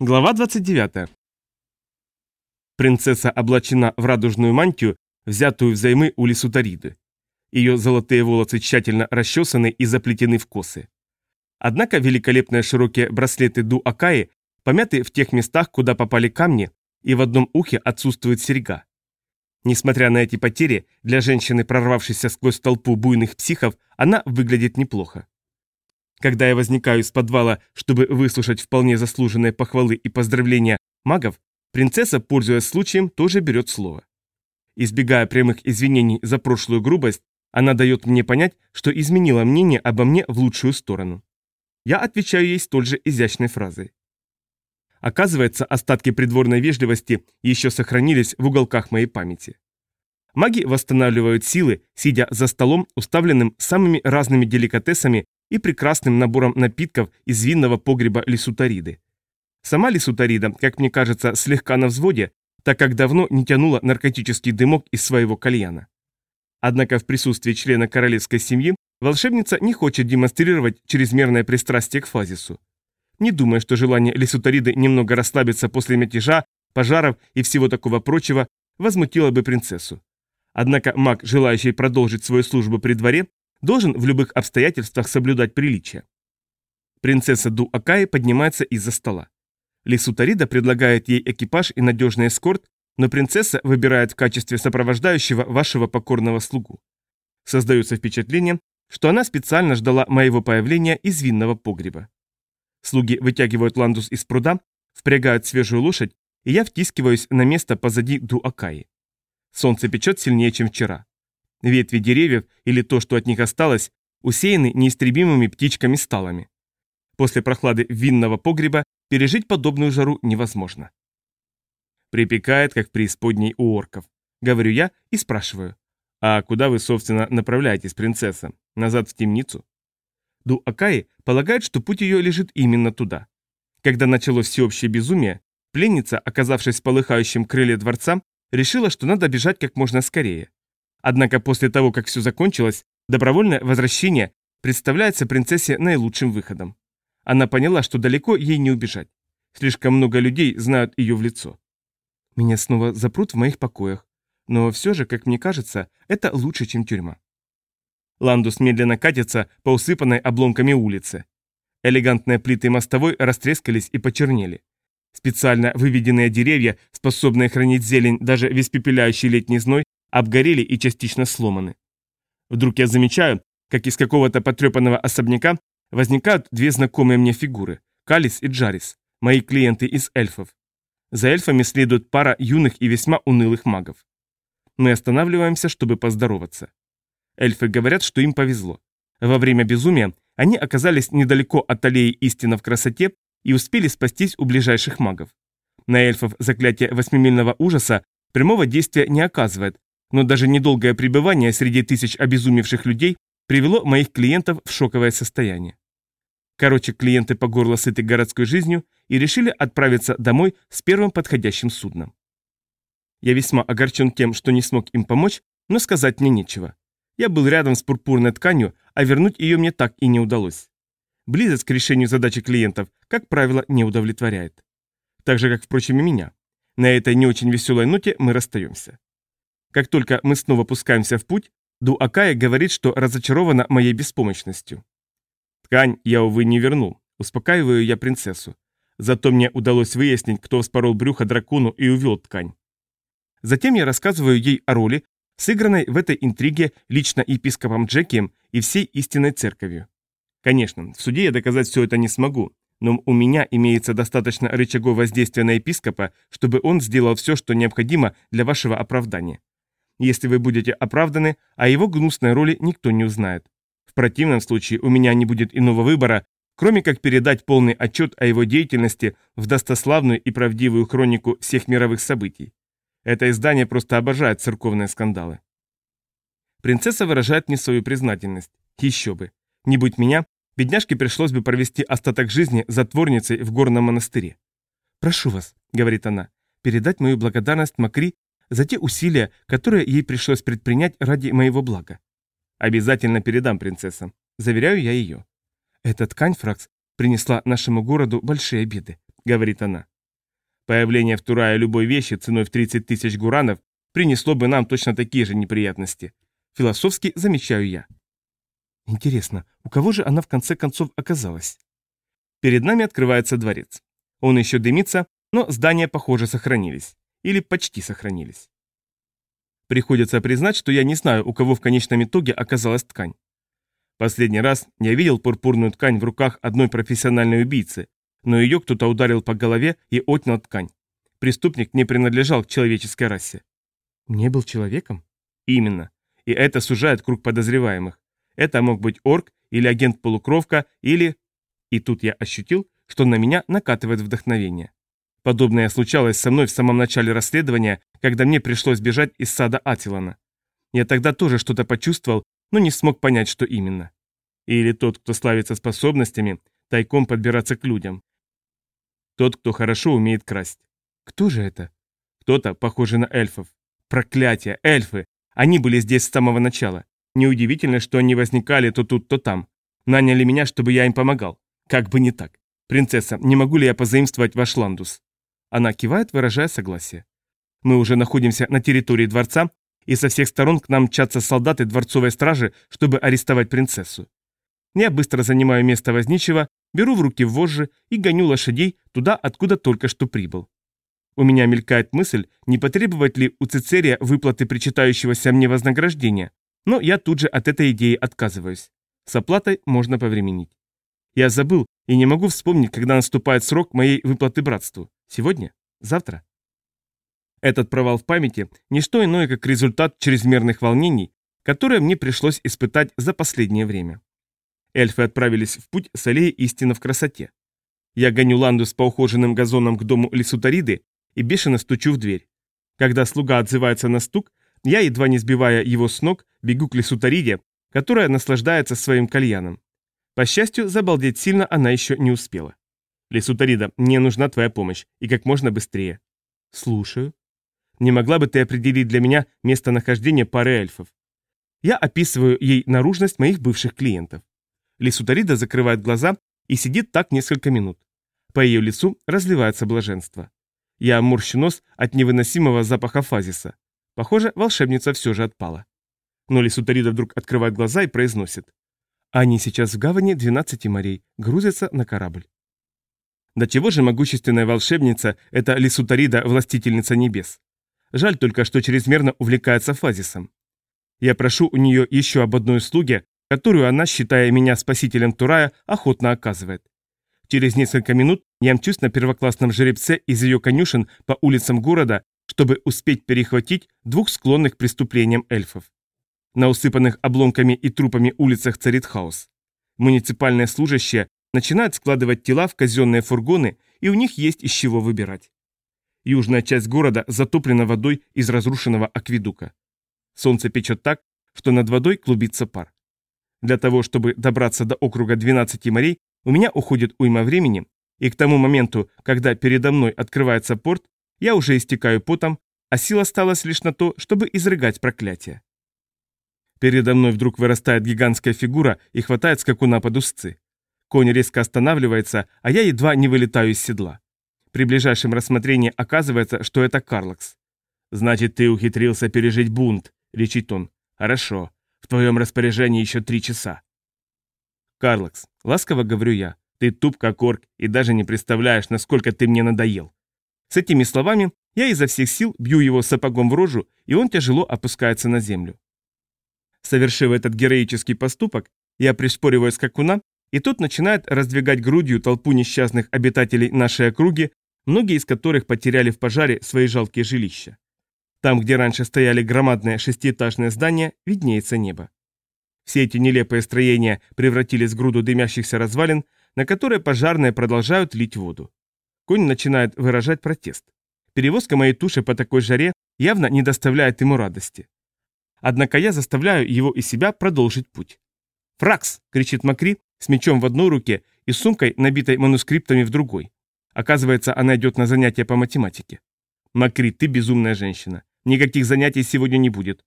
Глава 29. Принцесса облачена в радужную мантию, взятую взаймы у Лисутариды. Ее золотые волосы тщательно расчесаны и заплетены в косы. Однако великолепные широкие браслеты Ду-Акаи помяты в тех местах, куда попали камни, и в одном ухе отсутствует серьга. Несмотря на эти потери, для женщины, прорвавшейся сквозь толпу буйных психов, она выглядит неплохо. Когда я возникаю из подвала, чтобы выслушать вполне заслуженные похвалы и поздравления магов, принцесса, пользуясь случаем, тоже берет слово. Избегая прямых извинений за прошлую грубость, она дает мне понять, что изменила мнение обо мне в лучшую сторону. Я отвечаю ей столь же изящной фразой. Оказывается, остатки придворной вежливости еще сохранились в уголках моей памяти. Маги восстанавливают силы, сидя за столом, уставленным самыми разными деликатесами и прекрасным набором напитков из винного погреба Лисутариды. Сама Лисутарида, как мне кажется, слегка на взводе, так как давно не тянула наркотический дымок из своего кальяна. Однако в присутствии члена королевской семьи волшебница не хочет демонстрировать чрезмерное пристрастие к фазису. Не думая, что желание Лисутариды немного расслабиться после мятежа, пожаров и всего такого прочего возмутило бы принцессу. Однако маг, желающий продолжить свою службу при дворе, должен в любых обстоятельствах соблюдать приличия. Принцесса Ду Акаи поднимается из-за стола. Лису Тарида предлагает ей экипаж и надежный эскорт, но принцесса выбирает в качестве сопровождающего вашего покорного слугу. Создается впечатление, что она специально ждала моего появления из винного погреба. Слуги вытягивают ландус из пруда, впрягают свежую лошадь, и я втискиваюсь на место позади Ду Акаи. Солнце печет сильнее, чем вчера. Ветви деревьев или то, что от них осталось, усеяны неистребимыми птичками-сталами. После прохлады винного погреба пережить подобную жару невозможно. Припекает, как в преисподней у орков. Говорю я и спрашиваю. А куда вы, собственно, направляетесь, принцесса? Назад в темницу? Ду Акаи полагает, что путь ее лежит именно туда. Когда началось всеобщее безумие, пленница, оказавшись в полыхающем крыле дворца, решила, что надо бежать как можно скорее. Однако после того, как все закончилось, добровольное возвращение представляется принцессе наилучшим выходом. Она поняла, что далеко ей не убежать. Слишком много людей знают ее в лицо. Меня снова запрут в моих покоях. Но все же, как мне кажется, это лучше, чем тюрьма. Ландус медленно катится по усыпанной обломками улице. Элегантные плиты мостовой растрескались и почернели. Специально выведенные деревья, способные хранить зелень даже в испепеляющий летний зной, обгорели и частично сломаны. Вдруг я замечаю, как из какого-то потрепанного особняка возникают две знакомые мне фигуры – Калис и Джарис, мои клиенты из эльфов. За эльфами следует пара юных и весьма унылых магов. Мы останавливаемся, чтобы поздороваться. Эльфы говорят, что им повезло. Во время безумия они оказались недалеко от аллеи истины в красоте и успели спастись у ближайших магов. На эльфов заклятие восьмимильного ужаса прямого действия не оказывает, но даже недолгое пребывание среди тысяч обезумевших людей привело моих клиентов в шоковое состояние. Короче, клиенты по горло сыты городской жизнью и решили отправиться домой с первым подходящим судном. Я весьма огорчен тем, что не смог им помочь, но сказать мне нечего. Я был рядом с пурпурной тканью, а вернуть ее мне так и не удалось. Близость к решению задачи клиентов, как правило, не удовлетворяет. Так же, как, впрочем, и меня. На этой не очень веселой ноте мы расстаемся. Как только мы снова пускаемся в путь, Ду Акая говорит, что разочарована моей беспомощностью. Ткань я, увы, не вернул. Успокаиваю я принцессу. Зато мне удалось выяснить, кто вспорол брюхо дракону и увел ткань. Затем я рассказываю ей о роли, сыгранной в этой интриге лично епископом Джекием и всей истинной церковью. Конечно, в суде я доказать все это не смогу, но у меня имеется достаточно рычагов воздействия на епископа, чтобы он сделал все, что необходимо для вашего оправдания если вы будете оправданы, а его гнусной роли никто не узнает. В противном случае у меня не будет иного выбора, кроме как передать полный отчет о его деятельности в достославную и правдивую хронику всех мировых событий. Это издание просто обожает церковные скандалы. Принцесса выражает мне свою признательность. Еще бы. Не будь меня, бедняжке пришлось бы провести остаток жизни затворницей в горном монастыре. «Прошу вас», — говорит она, — «передать мою благодарность Макри за те усилия, которые ей пришлось предпринять ради моего блага. Обязательно передам принцессам. Заверяю я ее. Эта ткань, Фракс, принесла нашему городу большие беды. — говорит она. Появление в Турае любой вещи ценой в 30 тысяч гуранов принесло бы нам точно такие же неприятности. Философски замечаю я. Интересно, у кого же она в конце концов оказалась? Перед нами открывается дворец. Он еще дымится, но здания, похоже, сохранились. Или почти сохранились. Приходится признать, что я не знаю, у кого в конечном итоге оказалась ткань. Последний раз я видел пурпурную ткань в руках одной профессиональной убийцы, но ее кто-то ударил по голове и отнял ткань. Преступник не принадлежал к человеческой расе. Не был человеком? Именно. И это сужает круг подозреваемых. Это мог быть орк или агент-полукровка или... И тут я ощутил, что на меня накатывает вдохновение. Подобное случалось со мной в самом начале расследования, когда мне пришлось бежать из сада Атилана. Я тогда тоже что-то почувствовал, но не смог понять, что именно. Или тот, кто славится способностями, тайком подбираться к людям. Тот, кто хорошо умеет красть. Кто же это? Кто-то, похожий на эльфов. Проклятие, эльфы! Они были здесь с самого начала. Неудивительно, что они возникали то тут, то там. Наняли меня, чтобы я им помогал. Как бы не так. Принцесса, не могу ли я позаимствовать ваш ландус? Она кивает, выражая согласие. Мы уже находимся на территории дворца, и со всех сторон к нам мчатся солдаты дворцовой стражи, чтобы арестовать принцессу. Я быстро занимаю место возничего, беру в руки вожжи и гоню лошадей туда, откуда только что прибыл. У меня мелькает мысль, не потребовать ли у Цицерия выплаты причитающегося мне вознаграждения, но я тут же от этой идеи отказываюсь. С оплатой можно повременить. Я забыл и не могу вспомнить, когда наступает срок моей выплаты братству. Сегодня? Завтра? Этот провал в памяти – не что иное, как результат чрезмерных волнений, которые мне пришлось испытать за последнее время. Эльфы отправились в путь с аллеи истины в красоте. Я гоню Ландус по ухоженным газонам к дому Лисутариды и бешено стучу в дверь. Когда слуга отзывается на стук, я, едва не сбивая его с ног, бегу к Лисутариде, которая наслаждается своим кальяном. По счастью, забалдеть сильно она еще не успела. Лисутарида, мне нужна твоя помощь, и как можно быстрее. Слушаю. Не могла бы ты определить для меня местонахождение пары эльфов? Я описываю ей наружность моих бывших клиентов. Лисутарида закрывает глаза и сидит так несколько минут. По ее лицу разливается блаженство. Я морщу нос от невыносимого запаха фазиса. Похоже, волшебница все же отпала. Но Лисутарида вдруг открывает глаза и произносит. Они сейчас в гавани 12 морей, грузятся на корабль. До чего же могущественная волшебница – это Лисутарида, властительница небес. Жаль только, что чрезмерно увлекается фазисом. Я прошу у нее еще об одной услуге, которую она, считая меня спасителем Турая, охотно оказывает. Через несколько минут я мчусь на первоклассном жеребце из ее конюшен по улицам города, чтобы успеть перехватить двух склонных преступлениям эльфов. На усыпанных обломками и трупами улицах царит хаос. Муниципальные служащие начинают складывать тела в казенные фургоны, и у них есть из чего выбирать. Южная часть города затоплена водой из разрушенного акведука. Солнце печет так, что над водой клубится пар. Для того, чтобы добраться до округа 12 морей, у меня уходит уйма времени, и к тому моменту, когда передо мной открывается порт, я уже истекаю потом, а сил осталась лишь на то, чтобы изрыгать проклятие. Передо мной вдруг вырастает гигантская фигура и хватает скакуна под узцы. Конь резко останавливается, а я едва не вылетаю из седла. При ближайшем рассмотрении оказывается, что это Карлакс. «Значит, ты ухитрился пережить бунт», — речит он. «Хорошо. В твоем распоряжении еще три часа». «Карлакс, ласково говорю я, ты туп как орк и даже не представляешь, насколько ты мне надоел». С этими словами я изо всех сил бью его сапогом в рожу, и он тяжело опускается на землю. Совершив этот героический поступок, я пришпориваю скакуна, и тот начинает раздвигать грудью толпу несчастных обитателей нашей округи, многие из которых потеряли в пожаре свои жалкие жилища. Там, где раньше стояли громадные шестиэтажные здания, виднеется небо. Все эти нелепые строения превратились в груду дымящихся развалин, на которые пожарные продолжают лить воду. Конь начинает выражать протест. Перевозка моей туши по такой жаре явно не доставляет ему радости. Однако я заставляю его и себя продолжить путь. «Фракс!» — кричит Макри с мечом в одной руке и сумкой, набитой манускриптами в другой. Оказывается, она идет на занятия по математике. Макри, ты безумная женщина. Никаких занятий сегодня не будет.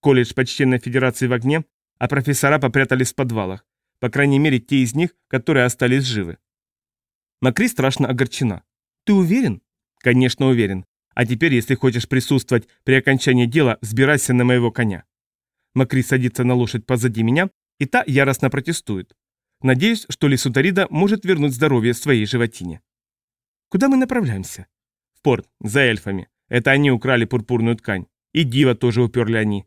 Колледж Почтенной Федерации в огне, а профессора попрятались в подвалах. По крайней мере, те из них, которые остались живы. Макри страшно огорчена. Ты уверен? Конечно, уверен. А теперь, если хочешь присутствовать при окончании дела, сбирайся на моего коня. Макри садится на лошадь позади меня, и та яростно протестует. Надеюсь, что Лисутарида может вернуть здоровье своей животине. Куда мы направляемся? В порт, за эльфами. Это они украли пурпурную ткань. И дива тоже уперли они.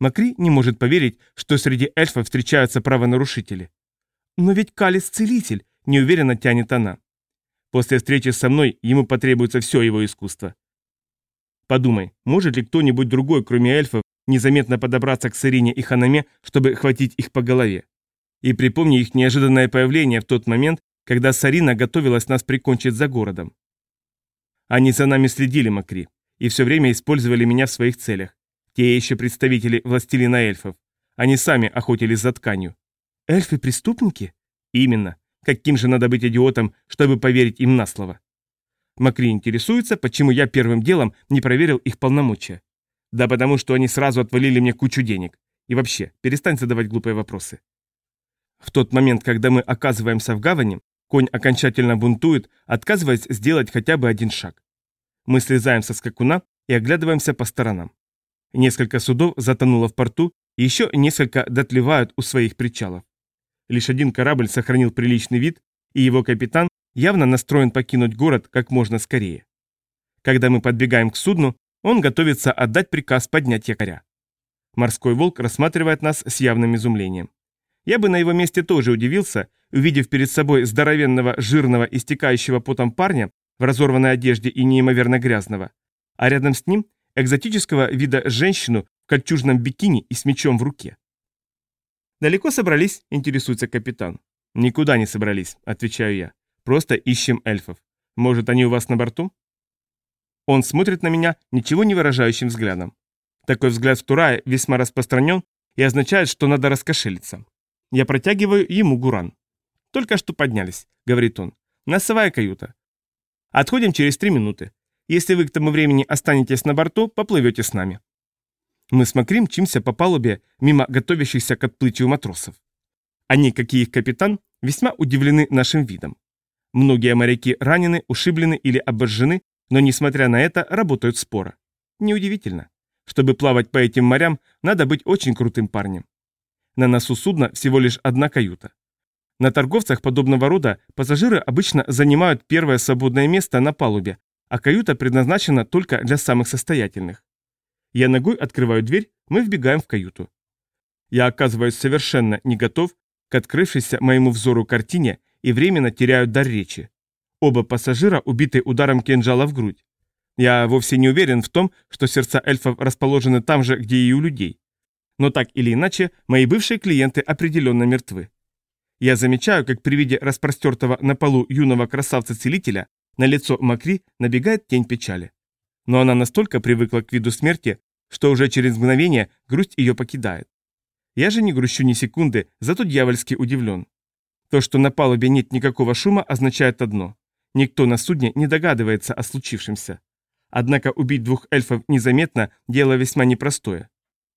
Макри не может поверить, что среди эльфов встречаются правонарушители. Но ведь Калис целитель, неуверенно тянет она. После встречи со мной ему потребуется все его искусство. Подумай, может ли кто-нибудь другой, кроме эльфов, незаметно подобраться к Сарине и Ханаме, чтобы хватить их по голове? И припомни их неожиданное появление в тот момент, когда Сарина готовилась нас прикончить за городом. Они за нами следили, Макри, и все время использовали меня в своих целях. Те еще представители властелина эльфов. Они сами охотились за тканью. Эльфы-преступники? Именно. Каким же надо быть идиотом, чтобы поверить им на слово? Макри интересуется, почему я первым делом не проверил их полномочия. Да потому что они сразу отвалили мне кучу денег. И вообще, перестань задавать глупые вопросы. В тот момент, когда мы оказываемся в гавани, конь окончательно бунтует, отказываясь сделать хотя бы один шаг. Мы слезаем со скакуна и оглядываемся по сторонам. Несколько судов затонуло в порту, и еще несколько дотлевают у своих причалов. Лишь один корабль сохранил приличный вид, и его капитан явно настроен покинуть город как можно скорее. Когда мы подбегаем к судну, он готовится отдать приказ поднять якоря. Морской волк рассматривает нас с явным изумлением. Я бы на его месте тоже удивился, увидев перед собой здоровенного, жирного, истекающего потом парня в разорванной одежде и неимоверно грязного, а рядом с ним экзотического вида женщину в кольчужном бикини и с мечом в руке. «Далеко собрались?» – интересуется капитан. «Никуда не собрались», – отвечаю я. «Просто ищем эльфов. Может, они у вас на борту?» Он смотрит на меня ничего не выражающим взглядом. Такой взгляд в Турае весьма распространен и означает, что надо раскошелиться. Я протягиваю ему гуран. «Только что поднялись», — говорит он. «Носовая каюта. Отходим через три минуты. Если вы к тому времени останетесь на борту, поплывете с нами». Мы с Макрим чимся по палубе мимо готовящихся к отплытию матросов. Они, как и их капитан, весьма удивлены нашим видом. Многие моряки ранены, ушиблены или обожжены, но, несмотря на это, работают споро. Неудивительно. Чтобы плавать по этим морям, надо быть очень крутым парнем. На носу судна всего лишь одна каюта. На торговцах подобного рода пассажиры обычно занимают первое свободное место на палубе, а каюта предназначена только для самых состоятельных. Я ногой открываю дверь, мы вбегаем в каюту. Я оказываюсь совершенно не готов к открывшейся моему взору картине и временно теряю дар речи. Оба пассажира убиты ударом кинжала в грудь. Я вовсе не уверен в том, что сердца эльфов расположены там же, где и у людей. Но так или иначе, мои бывшие клиенты определенно мертвы. Я замечаю, как при виде распростертого на полу юного красавца-целителя на лицо Макри набегает тень печали но она настолько привыкла к виду смерти, что уже через мгновение грусть ее покидает. Я же не грущу ни секунды, зато дьявольски удивлен. То, что на палубе нет никакого шума, означает одно. Никто на судне не догадывается о случившемся. Однако убить двух эльфов незаметно – дело весьма непростое.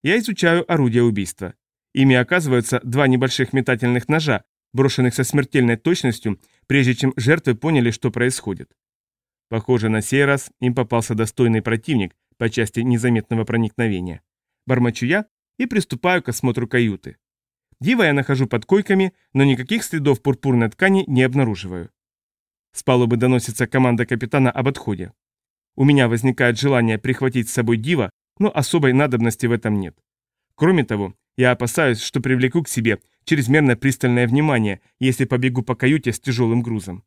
Я изучаю орудие убийства. Ими оказываются два небольших метательных ножа, брошенных со смертельной точностью, прежде чем жертвы поняли, что происходит. Похоже, на сей раз им попался достойный противник по части незаметного проникновения. Бормочу я и приступаю к осмотру каюты. Дива я нахожу под койками, но никаких следов пурпурной ткани не обнаруживаю. С палубы доносится команда капитана об отходе. У меня возникает желание прихватить с собой Дива, но особой надобности в этом нет. Кроме того, я опасаюсь, что привлеку к себе чрезмерно пристальное внимание, если побегу по каюте с тяжелым грузом.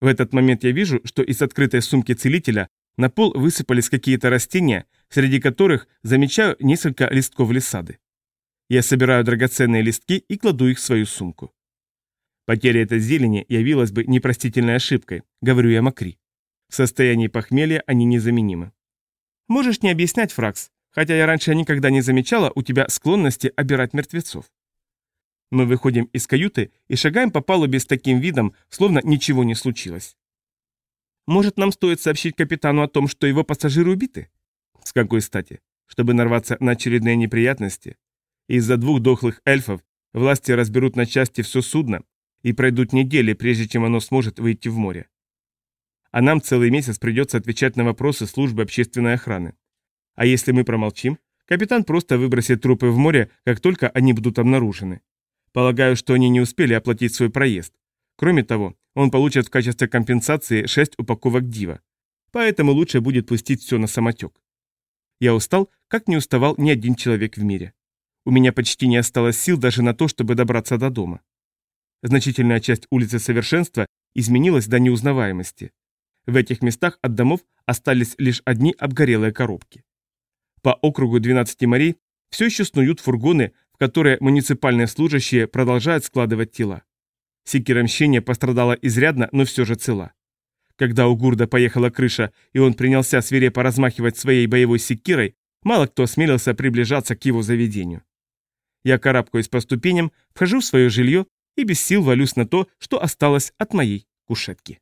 В этот момент я вижу, что из открытой сумки целителя на пол высыпались какие-то растения, среди которых замечаю несколько листков лисады. Я собираю драгоценные листки и кладу их в свою сумку. Потеря этой зелени явилась бы непростительной ошибкой, говорю я Макри. В состоянии похмелья они незаменимы. Можешь не объяснять, Фракс, хотя я раньше никогда не замечала у тебя склонности обирать мертвецов. Мы выходим из каюты и шагаем по палубе с таким видом, словно ничего не случилось. Может, нам стоит сообщить капитану о том, что его пассажиры убиты? С какой стати? Чтобы нарваться на очередные неприятности? Из-за двух дохлых эльфов власти разберут на части все судно и пройдут недели, прежде чем оно сможет выйти в море. А нам целый месяц придется отвечать на вопросы службы общественной охраны. А если мы промолчим, капитан просто выбросит трупы в море, как только они будут обнаружены. Полагаю, что они не успели оплатить свой проезд. Кроме того, он получит в качестве компенсации 6 упаковок дива. Поэтому лучше будет пустить все на самотек. Я устал, как не уставал ни один человек в мире. У меня почти не осталось сил даже на то, чтобы добраться до дома. Значительная часть улицы Совершенства изменилась до неузнаваемости. В этих местах от домов остались лишь одни обгорелые коробки. По округу 12 морей все еще снуют фургоны, в которые муниципальные служащие продолжают складывать тела. Секира мщения пострадала изрядно, но все же цела. Когда у Гурда поехала крыша, и он принялся свирепо размахивать своей боевой секирой, мало кто осмелился приближаться к его заведению. Я карабкаюсь по ступеням, вхожу в свое жилье и без сил валюсь на то, что осталось от моей кушетки.